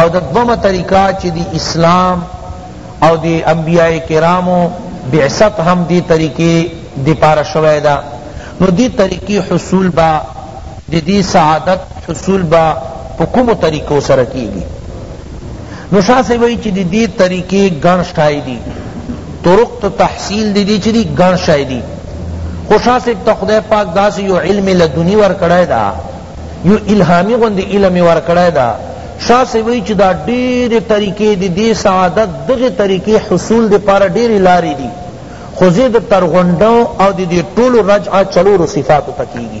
او د دومه طریقه چی دی اسلام او دی انبیاء کرامو بعثت هم دی طریقه دی پارا شوی دا نو دی طریقه حصول با دی دی سعادت حصول با پکم طریقو سرکیگی نو شاہ سے وئی چی دی دی طریقے گن شای دی طرق تو تحصیل دی دی چی دی گن شای دی خو شاہ سے تا خدای پاک دا سے یو علم لدنی ور کڑای دا یو الہامی غند علم ور کڑای دا شاہ سے وئی چی دا دیر طریقے دی دی سعادت دغی طریقے حصول دی پارا دیر لاری دی خوزی دی ترغنڈوں او دی دی طول رجع چلور صفاتو تکیگی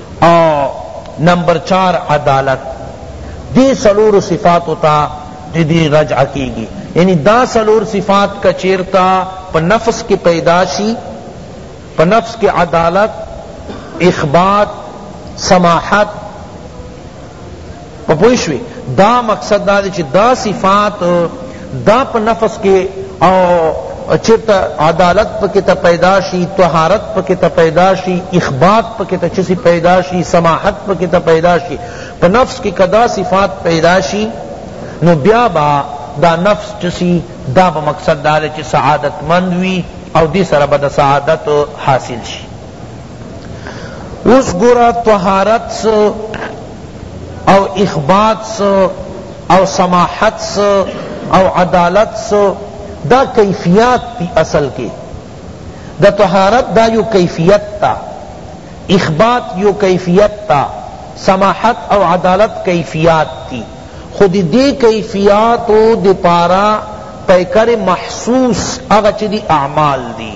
او نمبر چار عدالت دې څلورو صفاتو ته د دې رجعه کېږي یعنی دا څلور صفات که چېرته په نفس کې پیدا شي په نفس کې عدالت اخبات سماحت په پوه شوی دا مقصد دا دی چې دا صفات دا په نفس کې او چرتا عدالت پکی تا پیدا شی طہارت پکی تا پیدا شی اخبات پکی تا چسی پیدا شی سماحت پکی تا پیدا شی پا نفس کی کدا صفات پیدا شی نو بیا با دا نفس چسی دا با مقصد دا چی سعادت مند وی او دی سر با دا سعادت حاصل شی اوس ګوره طهارت سو او اخبات سو او سماحت سو او عدالت سو دا کیفیات تی اصل کے دا طهارت دا یو کیفیت تا اخبات یو کیفیت تا سماحت او عدالت کیفیات تی خود دی کیفیاتو دی پارا پیکر محسوس اغا چی دی اعمال دی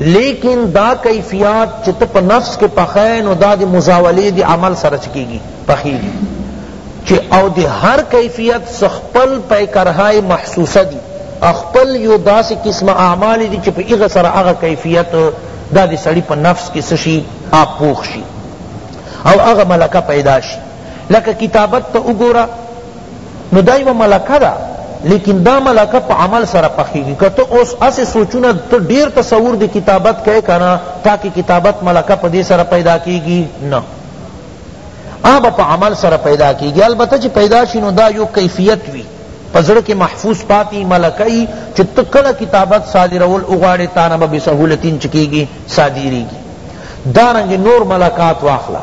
لیکن دا کیفیات چی ته په نفس کی پخه نو دا دی مزاولی دی عمل سره چه کیږی پخیږی چی او دی هر کیفیت څخه خپل پیکرهای محسوسه دی او خپل یو داسی قسم اعمال دی چی په هغه سره هغه کیفیت دا دی سړی په نفس کی څه شی پوخ شی او هغه ملکه پیدا شی لکه کتابت ته وګوره نو دا یوه ملکه ده لیکن دا ملکه په عمل سره پخیږي که ته اوس اسې سوچونه ته ډیر تصور د کتابت کوې که نه تا کې کتابت ملکه په دې سره پیدا کیږي نه هغه په عمل سره پیدا کیږي البته چې پیدا شي نو دا یو کیفیت وي په زړه کې محفوظ پاتی ملکه ای چې ته کله کتابت صادرول وغواړې تا نه به بسهولتین چې کیږي صادریږي دارنګې نور ملکات واخله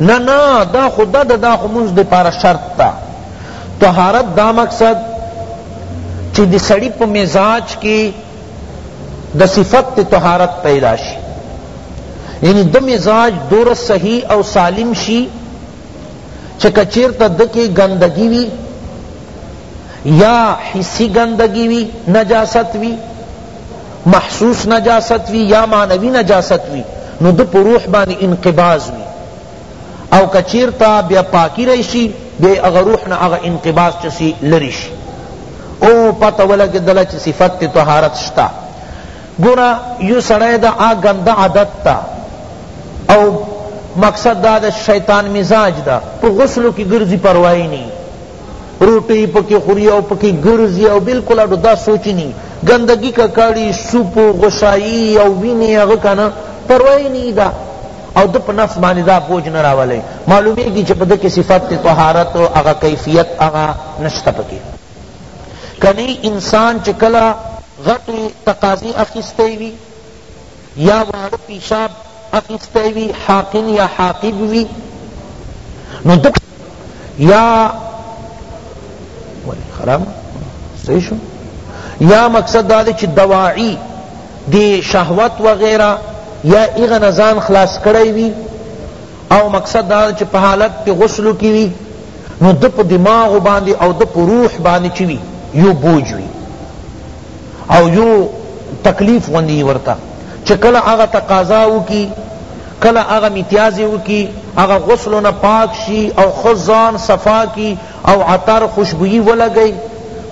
نه نه دا خو دا دا, دا خو منځ دی پاره شرط تا طهارت دا مقصد چې د سړی په مزاج کې د صفت طهارت پیدا شي یعنی د مزاج دور صحیح او سالم شي چې کچیر ته دکی گندگی وی یا حسی گندگی وی نجاست وی محسوس نجاست وی یا معنوی نجاست وی نو د په روح باندې انقباض وی او کچیرتا بیا پاکی رئیسی بیا اغا روح نا اغا انقباض چسی لریش او پتہ ولگ دل چی صفت طہارت شتا گورا یو سڑے دا آ گندہ عادت تا او مقصد دا دا شیطان مزاج دا پا غسلو کی گرزی پروائی نہیں روټی پکی خوری او پکی ګرځی او بالکل اډو دا سوچی نی ګندګی ککاړی سوپ غشایی او وینی هغه کنه پروايي نه دا او د په نفس باندې دا بوج نه راولي معلومیږي چې په د کې صفت طهارت او هغه کیفیت هغه نشته پکې کني انسان چې کله غټي تقاضي اخیستي وي یا واړه پیشاب اخیستی وي حاقن یا حاقب وي نو دک یا ولی خراب صحیح شو یا مقصد دا دی چې دواعی دی شهوت وغیرہ یا ایغه نزان خلاص کړی وي او مقصد دا چې په حالت کې غسل کی وي نو د په دماغ باندې او د په روح باندې چوي یو بوج وي او یو تکلیف غوندی ورته چې کله هغه تقاضا وکي کله هغه میتیازی وکي هغه غسل نه پاک شي او خزان صفا کی او عطر خوشبوئی ولګي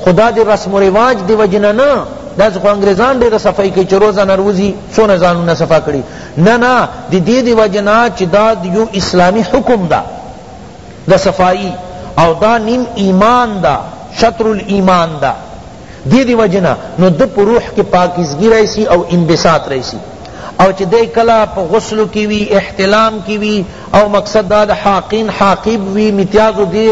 خدا دی رسم و رواج دی وجنه نه داس خو انګریزان ډیره صفائی کوي چې روزه نروزی سونه ځانونه صفا کړي نه نه د دې دی وجنه چې دا یو اسلامی حکم ده د صفائی او دا نیم ایمان دا شطر الایمان دا دی دی وجه نه نو د په روح کې پاکیزګی راشي او انبساط راشي او چې دی کله په غسل کې وي احتلام کې وي او مقصد دا د حاقین حاقب وي متیازو دی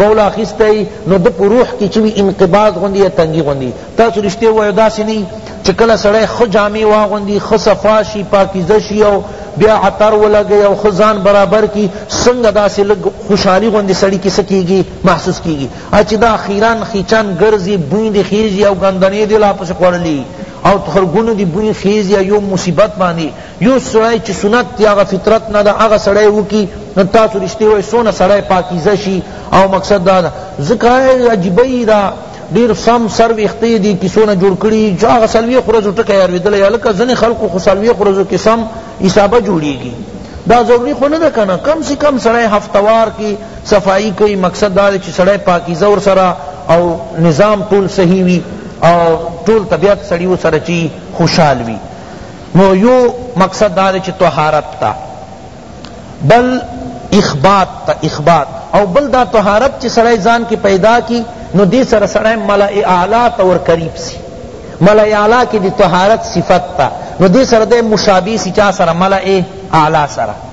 بولا خستی نو د په روح کې چې وي انقباض غوندي یا تنګي غوندي تاسو رښتیا وایو داسې نه چې کله سړی ښه جامې واغوندي ښه صفا شي پاکیزه شي او بیا عطر ولګي او ښه ځان برابر کړي څنګه داسې لږ خوشحالي غوندې سړي کې څه کېږي محسوس کېږي چې دا خیران خیچان ګرځي بوی دی خیزي او ګندنې دی لا پسې خوړلي او خرګونو دی بوی خیزي یو مصیبت باندې یو سړی چې سنت دی هغه فطرت نه ده هغه سړی وکي نو تاسو رښتې وایي څونه سړی پاکیزه شي او مقصد دا ده ځکه عجیبه یې ده ډیر سم سر ویخته دي کیسونه جوړ کړي چې هغه سلوي خورزو ټکی ارویدل یا لکه ځنې خلکو خو سلوي خورزو کې سم حسابه جوړیږي دا ضروری خو نه ده کنه کم سے کم سړی هفتوار کې صفائی کئی مقصد دا دے چی سڑے پاکیزہ ورسرا او نظام ټول صحیح وی او ټول طبیعت سړی ورسره چی خوشحال وی نو یو مقصد دا دے چی طہارت تا بل اخبات تا اخبات او بل دا طہارت چی سڑے ځان کی پیدا کی نو دی سره سڑے ملأ اعلی تا ور قریب سی ملأ اعلی کی دی طہارت صفت تا نو دی سره دے مشابہ سی چا سره ملأ اعلی سره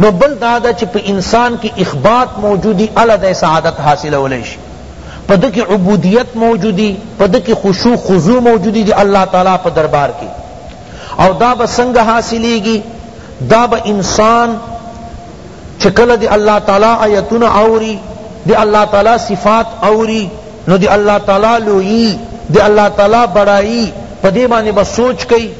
نو بل دا ده چی په انسان کی اخبات موجودی اله دی سعادت حاصلولی شی په ده کی عبودیت موجودی په ده کی خشوع خضوع موجودی دی الله تعالی په دربار کی او دا به څنګه حاصلیږي دا به انسان چې کله دی الله تعالی آیتونه اوري دی الله تعالی صفات اوري نو دی الله تعالی لویی دی الله تعالی بڑائی پدی باندې بس سوچ کئی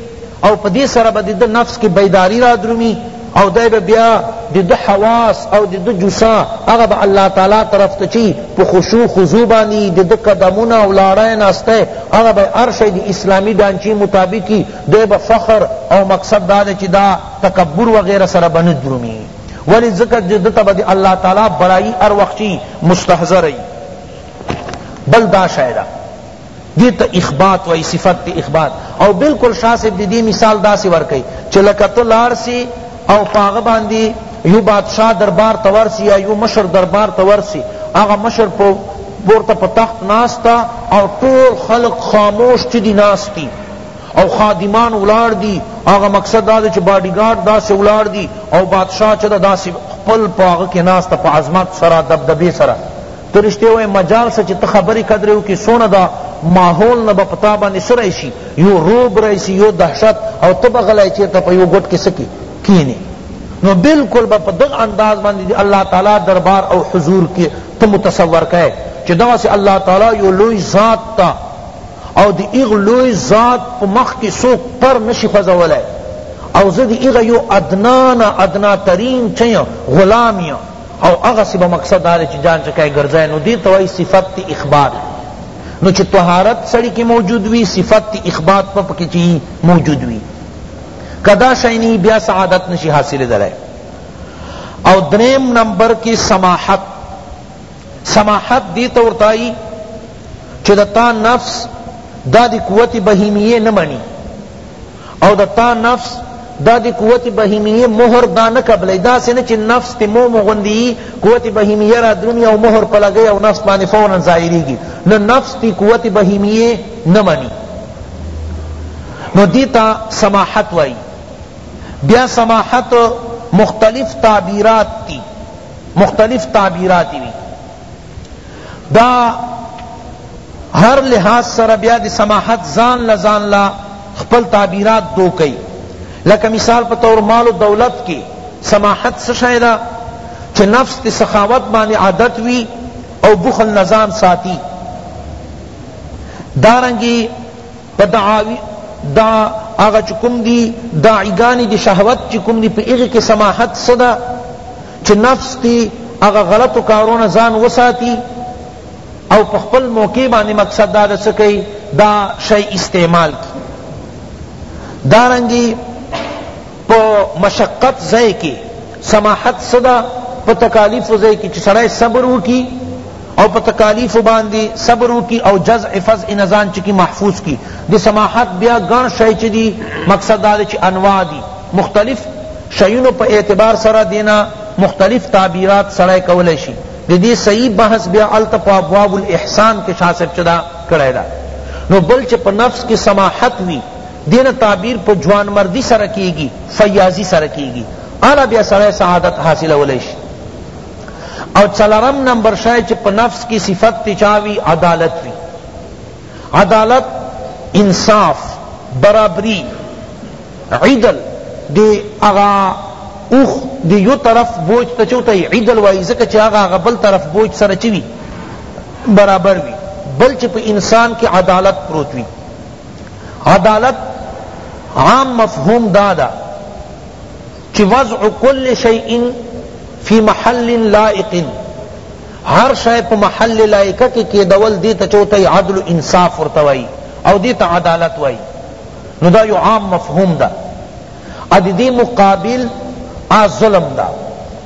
او په دې سره به د ده نفس کې بیداري رادرومي او دی به بیا د ده حواس او د ده جسا هغه به الله تعالی طرف ته چی په خشوع خضوع باندې د ده قدمونه او لاړی ناستی هغه به هر شی د اسلامي ډانچې مطابق وي دی به فخر او مقصد دا دی چې دا تکبر وغیره سره به نه درومي ولی ذکر جد تب دی اللہ تعالی برائی ار وقتی مستحضر ای بل دا شایدہ دی ته اخبات وای صفت دی اخبات او بالکل شاہ صاحب دی دی مثال داسی ورکی چه لکه تو لار سی او پاغه باندی یو بادشاہ دربار تورسی یا یو مشر دربار تورسی اغا مشر پو پورته په تخت ناستا او ټول خلق خاموش چی دی ناستی او خادمان ولار دی هغه مقصد دا چې باډی ګارد دا سه ولار دی او بادشاہ چې دا داسې خپل پاغه کې ناس ته په عظمت سره دبدبه سره ته رشته وای مجال سه چې ته خبرې کدرې وکړي څونه د ماحول نه به په تا باندې څه راشي یو روب راشي یو دهشت او ته به غلی چېرته په یو ګوټ کې څه کې کښېنې نو بالکل به په دغه انداز باندې الله تعالی دربار او حضور کې ته متصور کړې چې دغسې الله تعالی یو لوی ذات ته او د هغه لوی ذات په مخ کې څوک پر نشي خوځولی او زه د هغه یو ادنا نه ادنا ترین چه غلام یم او هغسی به مقصد دا دی چی جان چکای ګرځای نو دی ته وایی صفت تی اخبات نو چی طهارت سړی کی موجود وی صفت تی اخبات په پکی چی موجود وی که دا شی نی بیا سعادت نشی حاصل دلای او دریم نمبر کی سماحت سماحت دی ته ورتای چی د تا نفس دا دی قوت بهیمیه نه منی او د تا نفس دا دی قوت بهیمیه مهر دا نه قبلی دا سنه چې نفس تی موم غوندی قوت بهیمیه را درومی او مهر پلګی او نفس باندې فورا ظاهریږي نه نفس تی قوت بهیمیه نه منی نو دیتا سماحت وائی بیا سماحت مختلف تعبیرات تی مختلف تعبیراتی وی دا هر لحاظ سره بیا د سماحت ځان له ځان له خپل تعبیرات دو کوي لکه مثال په طور مال و دولت کې سماحت څه شی ده چې نفس د سخاوت باندې عادت وي او بخل نظام ساتي دارنګي په دعاوی دا هغه چې کوم دي داعیګانې د شهوت چې کوم دي په هغې کې سماحت څه ده چې نفس دې هغه غلطو کارو نه ځان وساتي او په خپل موقع باندې مقصد دا ده څه کوي دا شی استعمال کی دارنګي په مشقت ځای کې سماحت څه ده په تکالیفو ځای کې چې سړی صبر وکړي او په تکالیفو باندی صبر وکی او جزع فزع نه ځان چکی محفوظ کی دی سماحت بیا ګڼ شی چی دی مقصد دا دی چی انواع دی مختلف شیونو په اعتبار سره دینا مختلف تعبیرات سړی کولای شی دی دی صحیح بحث بیا الته په ابواب الاحسان کې شاه صاحب چدا کړی دا نو بل چې په نفس کې سماحت وی دین تعبیر په جوان مردی سره کیږي فیاضی سره کیږي اعلی بیا سره سعادت حاصل ولای شي او څلورم نمبر شای چې په نفس کې صفت تچاوي عدالت وي عدالت انصاف برابری عدل دی اغا اوخ دی یو طرف بوج ته چوته عدل وای زکه چې هغه هغه بل طرف بوج سره چوي برابر وي بل چې په انسان کې عدالت پروت وي عدالت عام مفهوم دادا دا چی وضع کل شیء فی محل لائق هر شی په محل لائقه کی کیدول دیتا چوتی عدل انصاف ورته وای او دیتا عدالت وای نو دا یو عام مفهوم دا ادی دی مقابل آ ظلم دا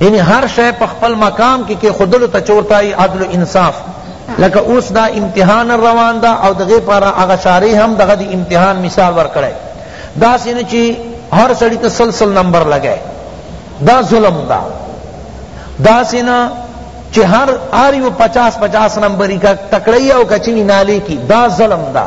یعنی هر شی په خپل مقام کې کې خودلو ته چورتای عدل و انصاف لکه اوس دا امتحان روان دا او دغه پر هغه شاری هم دغه دی امتحان مثال ورکړی دا سینه چې هر سړی ته سلسل نمبر لګای دا ظلم دا دا سینه چې هر هر یو 50 50 نمبر کا تکړی او کچنی نالی کی دا ظلم دا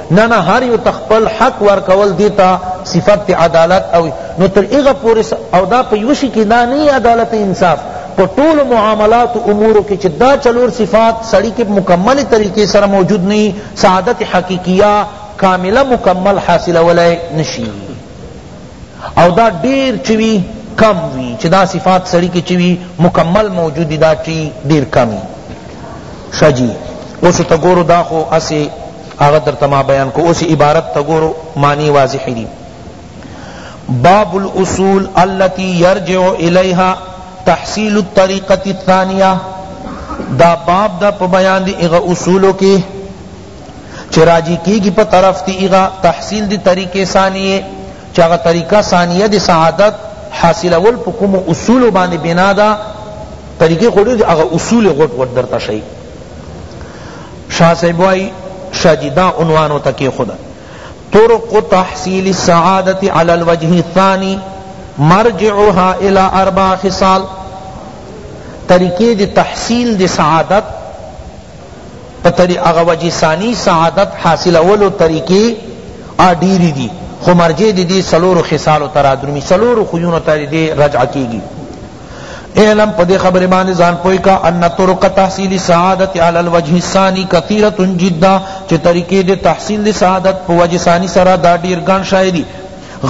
نه نه هر یو ته خپل حق ورکول دی ته صفت ته عدالت او نو تر هغه پورې او دا په یو شي کې دا نه عدالت انصاف په ټولو معاملات او امورو کې چې دا څلور صفات سړی کې مکمل طریقې سره موجود نه سعادت حقیقیه کامله مکمل حاصلولای نشي او دا ډیر چوي کم وی چې دا صفات سړی کې چوي مکمل موجود دا چی ډیر کمی شجی اوس ته ګورو دا خو اسی هغه درته ما بیان کو اوس عبارت ته ګورو معنی واضح دی باب الاصول التي يرجع اليها تحصيل الطريقه الثانيه دا باب دا په بیان دی اغه اصولو کې چې راجی کیږي په طرف دی اغه تحصیل دی طریقې ثانیه چې هغه طریقه ثانیه دی سعادت حاصل اول په کوم اصول باندې بنا دا طریقې خوري هغه اصول غټ غټ درته شي شاه صاحب وائی شاه جی دا عنوان ورته کیښوده طرق تحصیل السعادة علی الوجه الثانی مرجعها الی اربع خصال طریقی دی تحصیل دی سعادت پا طری اغا وجه ثانی سعادت حاصل اولو طریقی آدیری دی خو مرجع دی دی سلور خصال ترادرمی سلور خویون تا دی رجع کیگی اعلم پدی خبر باندې ځان پوی کا ان طرق تحصیل سعادت علی الوجه الثانی کثیرۃ جدا چې طریقې د تحصیل سعادت په وجه ثانی سره دا ډیر ګڼ شایدی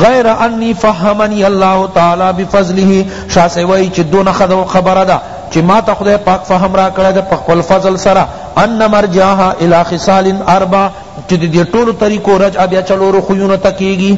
غیر انی فهمنی الله تعالی بفضله شاه سوی چې دون خبره ده چې ما ته خدای پاک فهم را کړی ده په خپل فضل سره ان مرجعها الی خصال اربع چې د دې ټولو طریقو رجع بیا چلورو خویونو ته کیږي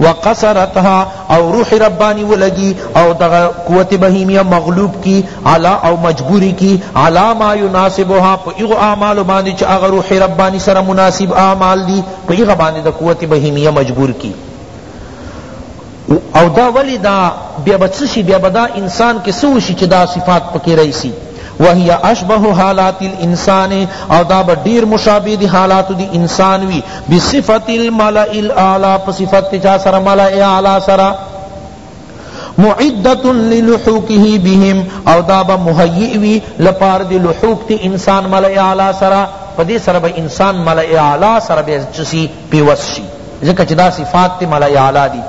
وقصرتها او روح ربانی ولگی او دغه قوت بهیمیه مغلوب کی علا او مجبور کی علا ما یناسبها په ایغو اعمال باندې چې هغه روح ربانی سره مناسب اعمال دی په ایغه باندې د قوت بهیمیه مجبور کی او دا ولی دا بیا بچشی بیا بدا انسان کې سوشی چې دا صفات پکې رئیسی وهي اشبه حالات الانسان او دا به ډیر مشابه دی حالات دی انسان وی بصفت الملأ الاعلى په صفت چا سره ملأ اعلی سره معدت للحوقه بهم او دا به مهیئ وی لپار دی لحوق تی انسان ملأ اعلی سره پدی سره به انسان ملأ اعلی سره به چسی پیوست شی ځکه چه دا صفات تی ملائ اعلی دی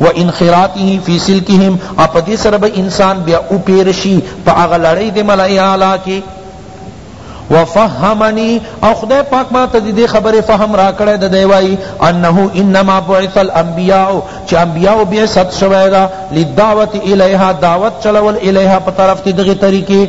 و انخراطه فی سلکهم او په دې سره به انسان بیا او پیر شي په هغه لړۍ د ملائ اعلی کې وفهمنی او خدای پاک ما ته دې خبره فهم را کړه د دی وای انه انما بعث الانبیاء چې انبیاء بعثت شوی دا لدعوت الیها دعوت چلول الیها په طرف دغه طریقې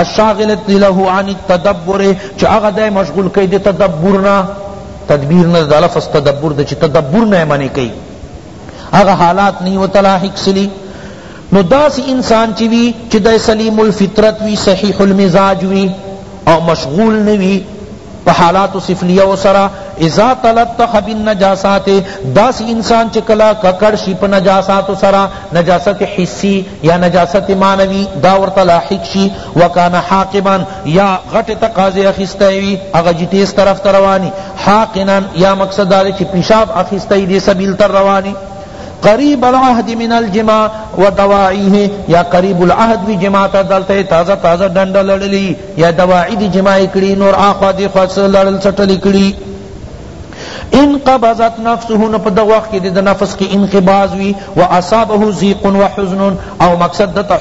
الشاغلة له عن التدبر چه اغا دے مشغول کئی دے تدبرنا تدبیر نه دا لفظ تدبر ده چې تدبر نه منی کوي هغه حالات نه وتلا حکسلی نو داس انسان چی وی چی دای سلیم الفطرت وی صحیح المزاج وی او مشغول نوی په حالات سفلیه و سره اذا تلطخ بالنجاسات داسی انسان چه کلا ککړ شی په نجاسات سره نجاست حسی یا نجاست معنوی دا ورته لاحق شی وکان حاقبا یا غټ تقاضی اخیستی وی هغه جتیس طرف ته روانی حاقنا یا مقصد دا چه پیشاب اخیستی دی سبیل تر روانی قریب العهد من الجماع و دواعیه یا قریب العهد وی جماع تا دلته تازه تازه ډنډ لړلی یا دواعی دی جماعی کری نور آخوا دی خوا سر لڑل سٹلی کری ان قبضت نفسه نو په دغه وخت کې د نفس کې انقباض وی و اصابه ضیق و حزن او مقصد د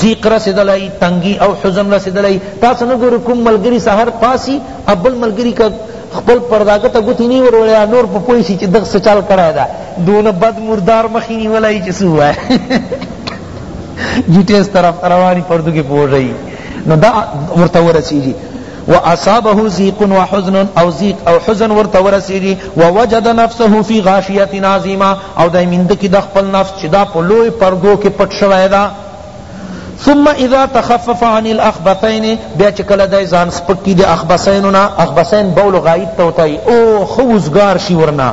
ضیق رسیدلای تنگی او حزن رسیدلای تاسو نه ګورو کوم ملګری سحر پاسی ابل ملګری کا خپل پرداګه ته ګوتی نه ورولیا نور په پوی شي چې دغه سچال کړه دا دونه بد مردار مخینی ولای چې سو وای جی تیز طرف روانی پردو کی پوجئی نو دا ورته ورسیږي واصابه زيق وحزن او زيق او حزن ورته ورسیږي ووجد نفسه في غاشيه عظيمه او دای مند کی د خپل نفس چې دا په لوی پردو کې پټ شوی دا ثم اذا تخفف عن الاخبثين بیا چې کله دای ځان سپکی د اخبثیننا اخبثین بول غایب ته وتای او خوزګار شي ورنه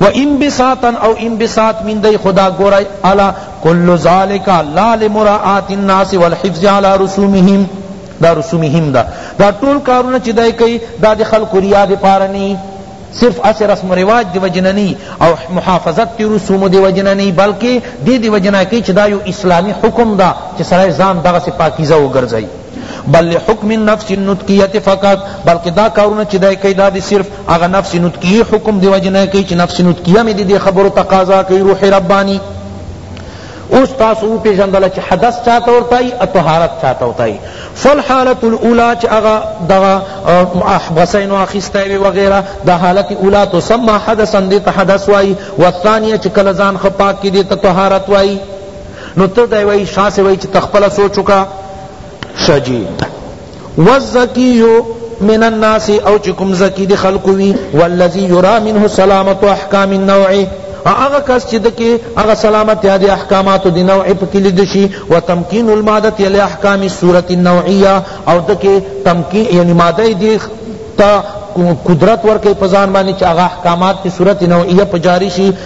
و انبساطا او انبساط من دی خدا گورئ الا کل ذلک لا لمراعات الناس والحفظ علی رسومهم دا رسومهم دا دا ټول کارونه چی دای کئی دا دی خلق ریا دی پارا نی صرف اس رسم و رواج دی وجنہ نی او محافظت تی رسوم دی وجنہ نی بلکہ دی دی وجنہ کی چی دا یو اسلامی حکم دا چی سرائی زان دغا سی پاکیزہ و گرزائی بل لحکم النفس النطقیت فقط بلکہ دا کارونه چې دای کوي دا دی صرف هغه نفس نطقیه حکم دی وجنه کوي چې نفس نطقیه مې دې خبرو تقاضا کوي روح ربانی اوس تاسو پیژندل چې حدث چاته ورتای او طهارت چاته ورتای فالحالت الاولى چې هغه دغه احبسین او اخیستای وغیرہ د حالت اولا تسمى حدثا دې ته حدث وای والثانیه چې کله ځان خپاک کې دې ته طهارت وای نو ته دی وای شاه سے وای چې تخپل سوچ وکا شجی والزکی من الناس او چې کوم زکی دی خلق وی والذی یرا منه سلامت احکام النوع هغه کس چې دکی هغه سلامت یاد احکامات دی نوع پکې لید شي وتمکین الماده الی احکام الصوره النوعیه او دکی تمکین یعنی ماده دی تا قدرت ورکه پزان باندې چې هغه احکامات په صورت نوعیه پجاری شي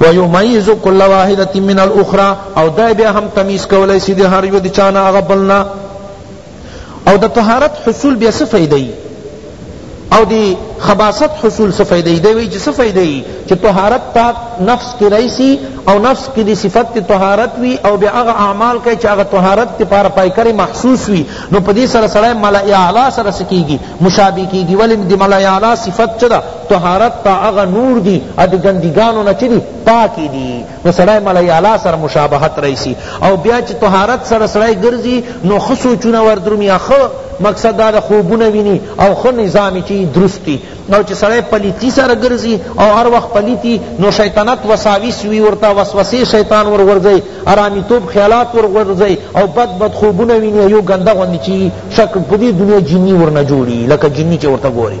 و یمیز کل واحدة من الاخری او دی بیا هم تمیز کولای سی دی هر یو دی چا نه هغه بل نه او د طهارت حصول بیا څه فائدہ ای او دی خباست حصول څه فائدہ ای دی وی چې څه فائدہ ای چې طهارت پاک نفس کی رئیسی او نفس کی دی صفت تی طهارت وی او بیا هغه اعمال کوي چې هغه طهارت تی پار پای کری محسوس وی نو پدی سره سره ملائ اعلی سره سکیږي مشابه کیږي ولی دی ملائ اعلی صفت چدا طهارت تا هغه نور دی اد ګندګانو نه چی دی پاکی دی نو سړی ملای اعلی سره مشابهت رئیسی او بیا چی طهارت سره سړی ګرځی نو خ سوچونه ور درومی خ مقصد دا خوبونه وینی او خ نظام چی درستی او چی سړی پلیتی سره ګرځی او هر وخت پلیتی نو شیطنت وساویس وی ورتا وسوسه شیطان ور ورځی ارامی توب خیالات ور ورځی او بد بد خوبونه وینی یو ګنده غوندی چی شکل پدی دنیا جنی ورنه جوړی لکه جنی چی ورته ګوری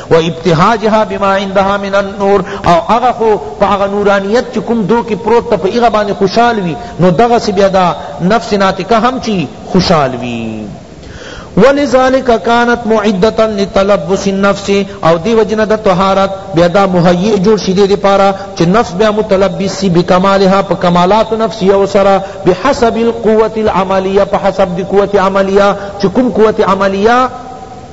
و ابتهاجها بما عندها من النور او هغه خو په هغه نورانیت چې کوم دو کې پروت ته په هغه باندې خوشحال وي نو دغسې بیا دا نفس ناطقه هم چې خوشحال وي ولذالک کانت معدتا لتلبس النفس او دی وجنه د طهارت بیا دا مهیئ جوړ شي دی لپاره چې نفس بیا متلبس سی بکمالها په کمالات نفس یو سره بحسب القوت العملیه په حسب دی قوت عملیه چې کوم قوت عملیه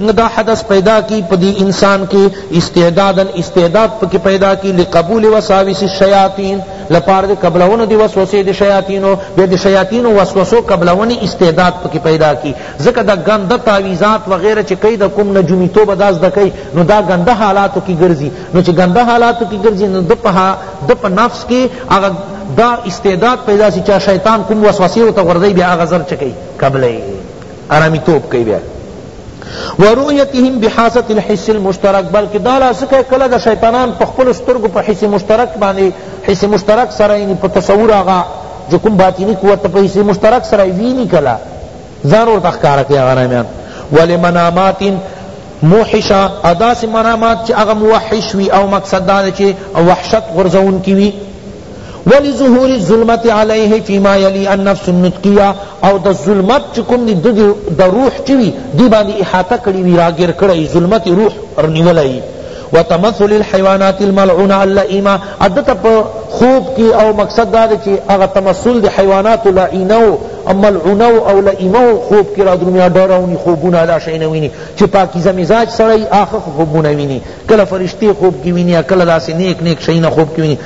نو دا حدث پیدا کی پا دی انسان کی استعدادا استعداد پکی پیدا کی لقبول وساوس الشیاطین لپاره د قبلونو دی وسوسه دی شیاطینو بیا دی شیاطینو وسوسو قبلونی استعداد پکی پیدا کی ځکه دا گنده تعویزات وغیرہ چې کئی دا کوم نجومی تو بداز دکی نو دا گنده حالاتو کی گرزی نو چې گنده حالاتو کی گرزی نو د په د په نفس کی هغه دا استعداد پیدا سی چا شیطان کوم وسوسه او ته غردی بیا هغه زر چکی قبلې ارامی توب کئی بیا و رؤیتهم بحاسه الحس المشترک بلکہ دا لا سکے کلا دا شیطانان په خپل سترګو په حس مشترک باندې حس مشترک سره یعنی په تصور هغه جو کوم باطنی قوت په حس مشترک سره ویني کلا ځان ورته ښکارا کوي هغه نامیان ولمنامات موحشا ادا سے منامات چی اغا موحش وی او مقصد دا چی وحشت غرزون کی وی ولظهور الظلمت علیه فيما یلی النفس النطقیه او د ظلمت چکم دی د روح چوی دی باندې احاطه کړی وی راګر کړی ظلمت روح رنیولای وتمثل الحيوانات الملعونه اللئیمه عدت په خوب کی او مقصد دا دی چې هغه تمثل د حیوانات لعینو او ملعونه او لئیمه خوب کی را درمیا ډراونی خوبونه دا شی نه ویني چې پاکیزه مزاج سړی اخ خوبونه ویني کله فرشتي خوب کی ویني کله داسې نیک نیک شی نه خوب کی ویني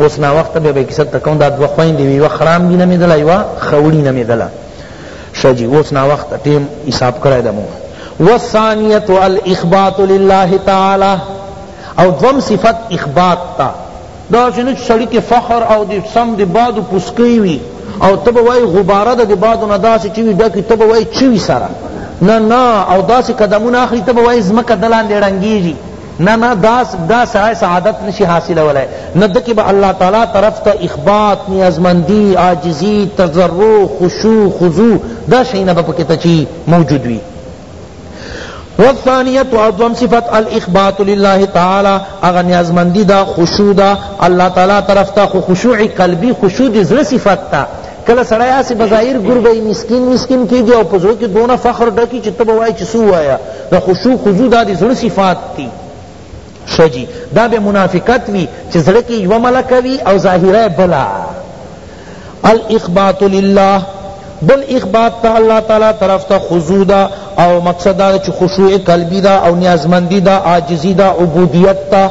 اوس نا وخت به به کیسه تکون دا دو خويندې وی وخرام دینه می دلا یوا خوړی نه می دلا شجی اوس نا وخت ټیم حساب کړای دمو والثانیه الاخبات لله تعالی او دوم صفت اخبات تا دا شنو سړی کې فخر او د سم د باد پسکی وی او تب وای غباره د باد نه داسې چوي ډکی تب وای چوي سره نه نه او داسې قدمونه اخلي تب وای زمکه دلاندې ړنګیږي نه نه دا دا سړی سعادت نشي حاصلولای نه ده کې به الله تعالی طرف ته اخبات نیازمندی عاجزی تضرع خشوع خضوع دا شیونه به پکې ته چی موجود وي والثانیت ادوم صفت الاخبات لله تعالی اغه نیازمندی دا خشوع دا الله تعالی طرف ته خشوع قلبی خشوع د زړه صفت تا کله سړی هسې بظاهر ګربی مسکین مسکین کېږي او په زړه کې دونه فخر ډکي چې ته به وایې چې څه ووایه د خشوع خضوع دا د زړه صفات دي ښه جي دا بیا منافقت وي چې زړه کې یوه ملکه وي او ظاهره بله الاخبات لله بل اخبات تا اللہ تعالی طرف تا خضوع دا او مقصد دا چې خشوع قلبی دا او نیازمندی دا عاجزی دا عبودیت تا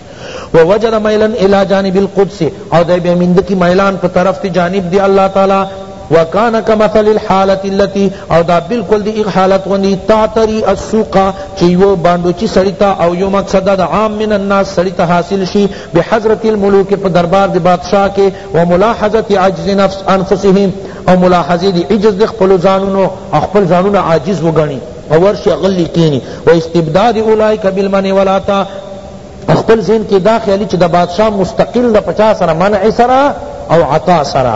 و وجد میلا الی جانب القدس او دی بیا مند کی میلان په طرف تی جانب دی الله تعالی وکان کمثل الحالت اللتی او دا بالکل دی ایک حالت غنی تعتری السوق چی یو باندو چی سړیتا او یو مقصد دا عام من الناس سړیتا حاصل شی بحضرت الملوک په دربار دی بادشاہ کے و ملاحظت عجز نفس انفسهم او ملاحظه دی عجز دی خپل ځانونو خپل ځانونو عاجز وګڼي او ورشي غلی کینی و استبداد اولئک بالمن ولاتا په خپل ذهن کې دا خیالي چې د بادشاه مستقل د پچا سره منع سره او عطا سره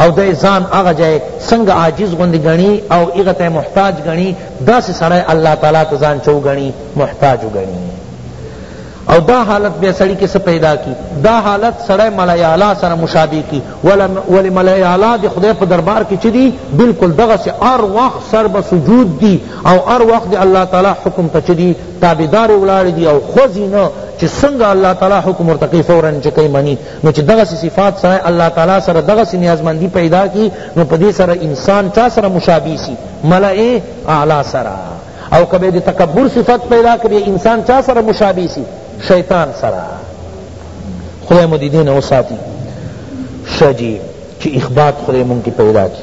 او د ځان هغه ځای څنګه عاجز غوندې غني او هغه ته محتاج غني داسې سړی الله تعالی ته ځان چو غني محتاج غني او دا حالت بیا سړی کې څه پیدا کی دا حالت سړی ملای اعلی سره مشابه کی ولی ملای اعلی د خدای په دربار کې چدي بالکل دغه سه هر وخت سر به سجود دی او هر وخت د الله تعالی حکم ته چدي تابعدار ولاړ دی او خوځي نه چې څنګه الله تعالی حکم ورته کوي فورا چې کوي مني نو چې دغه صفات سره الله تعالی سره دغه نیازمندی پیدا کی نو په دې سره انسان چا سره مشابه سي ملائے اعلی سره او کبه د تکبر صفت پیدا کړي انسان چا سره مشابه سي شیطان سره خدای مو دې دین او ساتي شجی چې اخبات خدای مونږ کې پیدا کی